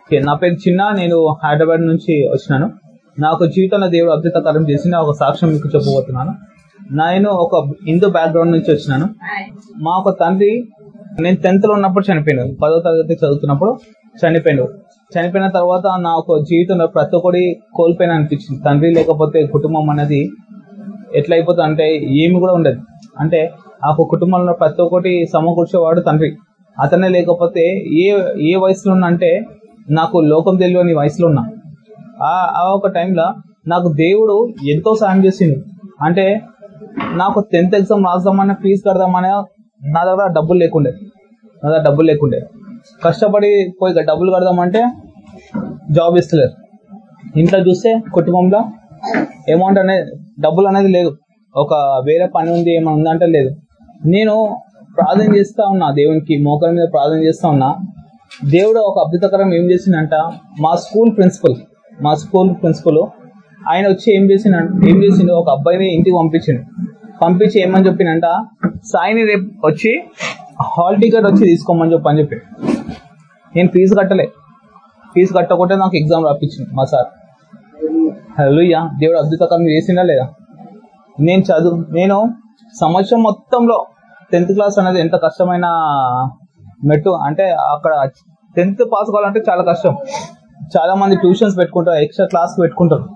Okay, నా పేరు చిన్న నేను హైదరాబాద్ నుంచి వచ్చినాను. నాకు జీవితంలో దేవుడు అద్భుతకరం చేసిన ఒక సాక్ష్యం మీకు చెప్పబోతున్నాను. నేను ఒక హిందూ బ్యాక్గ్రౌండ్ నుంచి వచ్చినాను. మా ఒక తండ్రి నేను టెన్త్లో ఉన్నప్పుడు చనిపోయాను పదో తరగతి చదువుతున్నప్పుడు చనిపోయాడు. చనిపోయిన తర్వాత నా ఒక జీవితంలో ప్రతి ఒక్కటి కోల్పోయిన అనిపించింది. తండ్రి లేకపోతే కుటుంబం అనేది ఎట్లా అయిపోతుంది అంటే ఏమి కూడా ఉండదు. అంటే ఆ కుటుంబంలో ప్రతి ఒక్కటి సమకూర్చేవాడు తండ్రి. అతనే లేకపోతే ఏ ఏ వయసులో ఉన్నా అంటే నాకు లోకం తెలియని వయసులో ఉన్నా. ఆ ఆ ఒక టైంలో నాకు దేవుడు ఎంతో సాయం చేసిండు. అంటే నాకు టెన్త్ ఎగ్జామ్ రాద్దామని ఫీజు కడదామని నా దగ్గర డబ్బులు లేకుండే. నా దగ్గర డబ్బులు లేకుండే. కష్టపడి పోయి డబ్బులు కడదామంటే జాబ్ ఇస్తలేరు. ఇంట్లో చూస్తే కుటుంబంలో అమౌంట్ అనేది డబ్బులు అనేది లేదు. ఒక వేరే పని ఉంది ఏమైనా ఉందంటే లేదు. నేను ప్రార్థన చేస్తా ఉన్నా దేవునికి మోకల మీద ప్రార్థన చేస్తా ఉన్నా దేవుడు ఒక అద్భుతకరం ఏం చేసిందంట మా స్కూల్ ప్రిన్సిపల్ మా స్కూల్ ప్రిన్సిపల్ ఆయన వచ్చి ఏం చేసిన ఏం చేసిండు? ఒక అబ్బాయిని ఇంటికి పంపించిండు. పంపించి ఏమని చెప్పినంట సాయిని రేపు వచ్చి హాల్ టికెట్ వచ్చి తీసుకోమని చెప్పని చెప్పి. నేను ఫీజు కట్టలే. ఫీజు కట్టకుంటే నాకు ఎగ్జామ్ రాపించింది మా సార్. హలోయ్యా దేవుడు అద్భుతకరం చేసిందా లేదా? నేను చదువు నేను సంవత్సరం మొత్తంలో టెన్త్ క్లాస్ అనేది ఎంత కష్టమైన మెట్టు అంటే అక్కడ టెన్త్ పాస్ కావాలంటే చాలా కష్టం. చాలా మంది ట్యూషన్స్ పెట్టుకుంటారు ఎక్స్ట్రా క్లాస్ పెట్టుకుంటారు.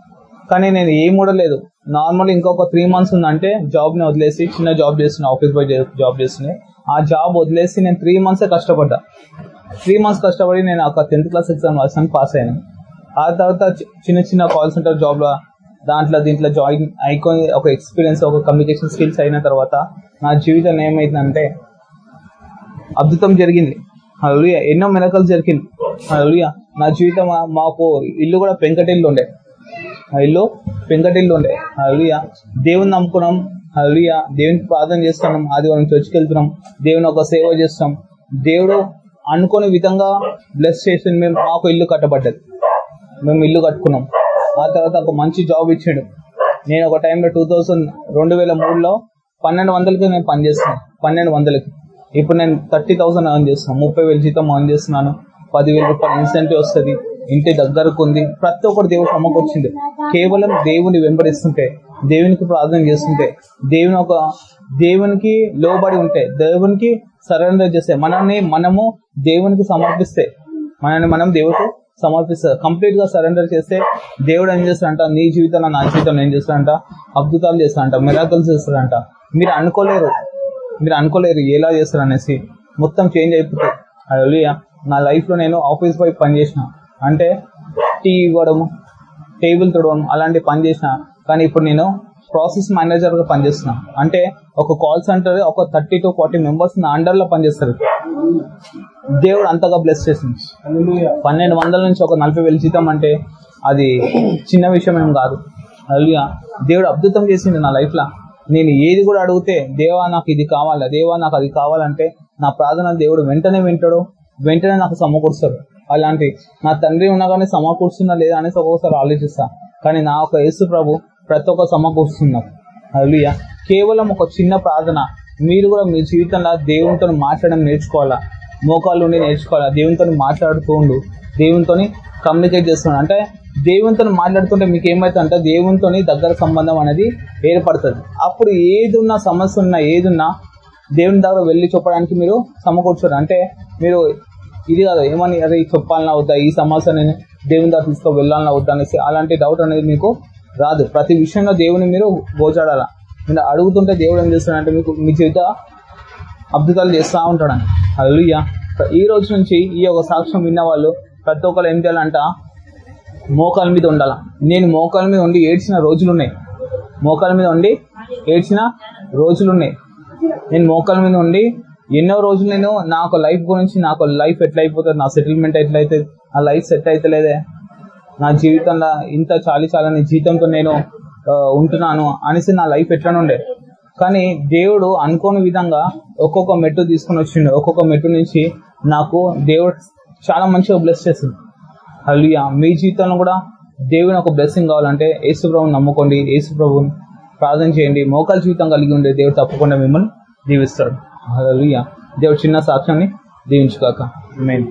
కానీ నేను ఏం కూడా లేదు. నార్మల్ ఇంకొక త్రీ మంత్స్ ఉందంటే జాబ్ని వదిలేసి చిన్న జాబ్ చేస్తున్నా ఆఫీస్ బాయ్ జాబ్ చేస్తున్నా. ఆ జాబ్ వదిలేసి నేను త్రీ మంత్స్ కష్టపడ్డా. త్రీ మంత్స్ కష్టపడి నేను ఒక టెన్త్ క్లాస్ ఎగ్జామ్ రాసాను పాస్ అయ్యాను. ఆ తర్వాత చి- చిన్న చిన్న కాల్ సెంటర్ జాబ్లో దాంట్లో దీంట్లో జాయిన్ అయిపోయి ఒక ఎక్స్పీరియన్స్ ఒక కమ్యూనికేషన్ స్కిల్స్ అయిన తర్వాత నా జీవితం ఏమైందంటే అద్భుతం జరిగింది. హల్లెలూయా. ఎన్నో మెరకలు జరిగింది. హల్లెలూయా. నా జీవితం మాకు ఇల్లు కూడా పెంకటిల్లు ఉండే. ఆ ఇల్లు పెంకటిల్లు ఉండే. హల్లెలూయా. దేవుని నమ్ముకున్నాం. హల్లెలూయా. దేవునికి ప్రార్థన చేస్తున్నాం. ఆదివారం చర్చికి వెళ్తున్నాం. దేవుని ఒక సేవ చేస్తాం దేవుడు అనుకోని విధంగా బ్లెస్ చేసి మేము మాకు ఇల్లు కట్టబడ్డది. మేము ఇల్లు కట్టుకున్నాం. ఆ తర్వాత ఒక మంచి జాబ్ ఇచ్చాడు. నేను ఒక టైంలో టూ థౌసండ్ రెండు వేల మూడులో పన్నెండు వందలకి నేను పనిచేస్తున్నాను పన్నెండు వందలకి. ఇప్పుడు నేను థర్టీ థౌసండ్ అర్న్ చేస్తున్నాను ముప్పై వేలు జీతం అర్న్ చేస్తున్నాను. పదివేల రూపాయలు ఇన్సెంటివ్ వస్తుంది. ఇంటి దగ్గరకు ఉంది. ప్రతి ఒక్కరు దేవుడు సమకూర్చింది కేవలం దేవుని వెంబడిస్తుంటే దేవునికి ప్రార్థన చేస్తుంటే దేవుని ఒక దేవునికి లోబడి ఉంటే దేవునికి సరెండర్ చేస్తే మనల్ని మనము దేవునికి సమర్పిస్తే మనల్ని మనం దేవుడికి సమర్పిస్తారు కంప్లీట్గా సరెండర్ చేస్తే దేవుడు ఏం చేస్తాడంట? నీ జీవితంలో నా జీవితంలో ఏం చేస్తాడంట? అద్భుతాలు చేస్తాడంట మిరాకల్స్ చేస్తాడంట. మీరు అనుకోలేరు. మీరు అనుకోలేరు ఎలా చేస్తారు అనేసి. మొత్తం చేంజ్ అయిపోతుంది అది నా లైఫ్లో నేను ఆఫీస్ పోయి పని చేసిన. అంటే టీ ఇవ్వడం టేబుల్ తుడవడం అలాంటి పని చేసిన. కానీ ఇప్పుడు నేను ప్రాసెస్ మేనేజర్గా పనిచేస్తున్నా. అంటే ఒక కాల్ సెంటర్ ఒక థర్టీ టు ఫార్టీ మెంబర్స్ నా అండర్లో పనిచేస్తారు. దేవుడు అంతగా బ్లెస్ చేసింది. పన్నెండు వందల నుంచి ఒక నలభై వేలు జీతం అంటే అది చిన్న విషయం ఏం కాదు. అయ్యా దేవుడు అద్భుతం చేసింది నా లైఫ్లో. నేను ఏది కూడా అడిగితే దేవా నాకు ఇది కావాలా దేవా నాకు అది కావాలంటే నా ప్రార్థన దేవుడు వెంటనే వింటాడు వెంటనే నాకు సమకూరుస్తాడు. అలాంటి నా తండ్రి ఉన్నా కానీ సమకూరుస్తున్నా లేదా అనేసి ఒక్కొక్కసారి ఆలోచిస్తా. కానీ నా ఒక యేసు ప్రభు ప్రతి ఒక్క సమకూరుస్తున్నారు. అయ్యా కేవలం ఒక చిన్న ప్రార్థన. మీరు కూడా మీ జీవితంలో దేవునితో మాట్లాడడం నేర్చుకోవాలా? మోకాళ్ళు ఉండి నేర్చుకోవాలా? దేవునితో మాట్లాడుతూ ఉండు. దేవునితో కమ్యూనికేట్ చేస్తున్నాడు. అంటే దేవునితో మాట్లాడుతుంటే మీకు ఏమైతుంది అంటే దేవునితో దగ్గర సంబంధం అనేది ఏర్పడుతుంది. అప్పుడు ఏదున్నా సమస్య ఉన్నా ఏదున్నా దేవుని దగ్గర వెళ్ళి చెప్పడానికి మీరు సమకూర్చారు అంటే మీరు ఇది కాదు ఏమని అదే ఇది చెప్పాలన్నా వద్దా? ఈ సమస్య నేను దేవుని దగ్గర తీసుకో వెళ్ళాలన్నా వద్దా అనేసి అలాంటి డౌట్ అనేది మీకు రాదు. ప్రతి విషయంలో దేవుని మీరు గోచాడాల మీరు అడుగుతుంటే దేవుడు ఏం చేస్తాడంటే మీకు మీ చేత అద్భుతాలు చేస్తూ ఉంటాడని. అల్లుయ్య ఈ రోజు నుంచి ఈ యొక్క సాక్ష్యం విన్న వాళ్ళు ప్రతి ఒక్కరు ఏం చేయాలంట? మోకాల మీద ఉండాల? నేను మోకాల మీద ఉండి ఏడ్చిన రోజులు ఉన్నాయి మోకాల మీద ఉండి ఏడ్చిన రోజులు ఉన్నాయి నేను మోకాల మీద ఉండి ఎన్నో రోజులు నేను నాకు లైఫ్ గురించి నాకు లైఫ్ ఎట్లా అయిపోతుంది నా సెటిల్మెంట్ ఎట్లయితే నా లైఫ్ సెట్ అయితలేదే? నా జీవితంలో ఇంత చాలి చాలని జీతంతో నేను ఉంటున్నాను అనేసి నా లైఫ్ ఎట్లనుండే. కానీ దేవుడు అనుకోని విధంగా ఒక్కొక్క మెట్టు తీసుకుని వచ్చిండు. ఒక్కొక్క మెట్టు నుంచి నాకు దేవుడు చాలా మంచిగా బ్లెస్ చేసింది హల్లుయా మీ జీవితంలో కూడా దేవుని ఒక బ్లెస్సింగ్ కావాలంటే యేసు ప్రభుని నమ్ముకోండి. యేసు ప్రభుని ప్రార్థన చేయండి. మోకాల జీవితం కలిగి ఉండే దేవుడు తప్పకుండా మిమ్మల్ని దీవిస్తాడు. హల్లుయా దేవుడు చిన్న సాక్ష్యాన్ని దీవించుగాక. మెయిన్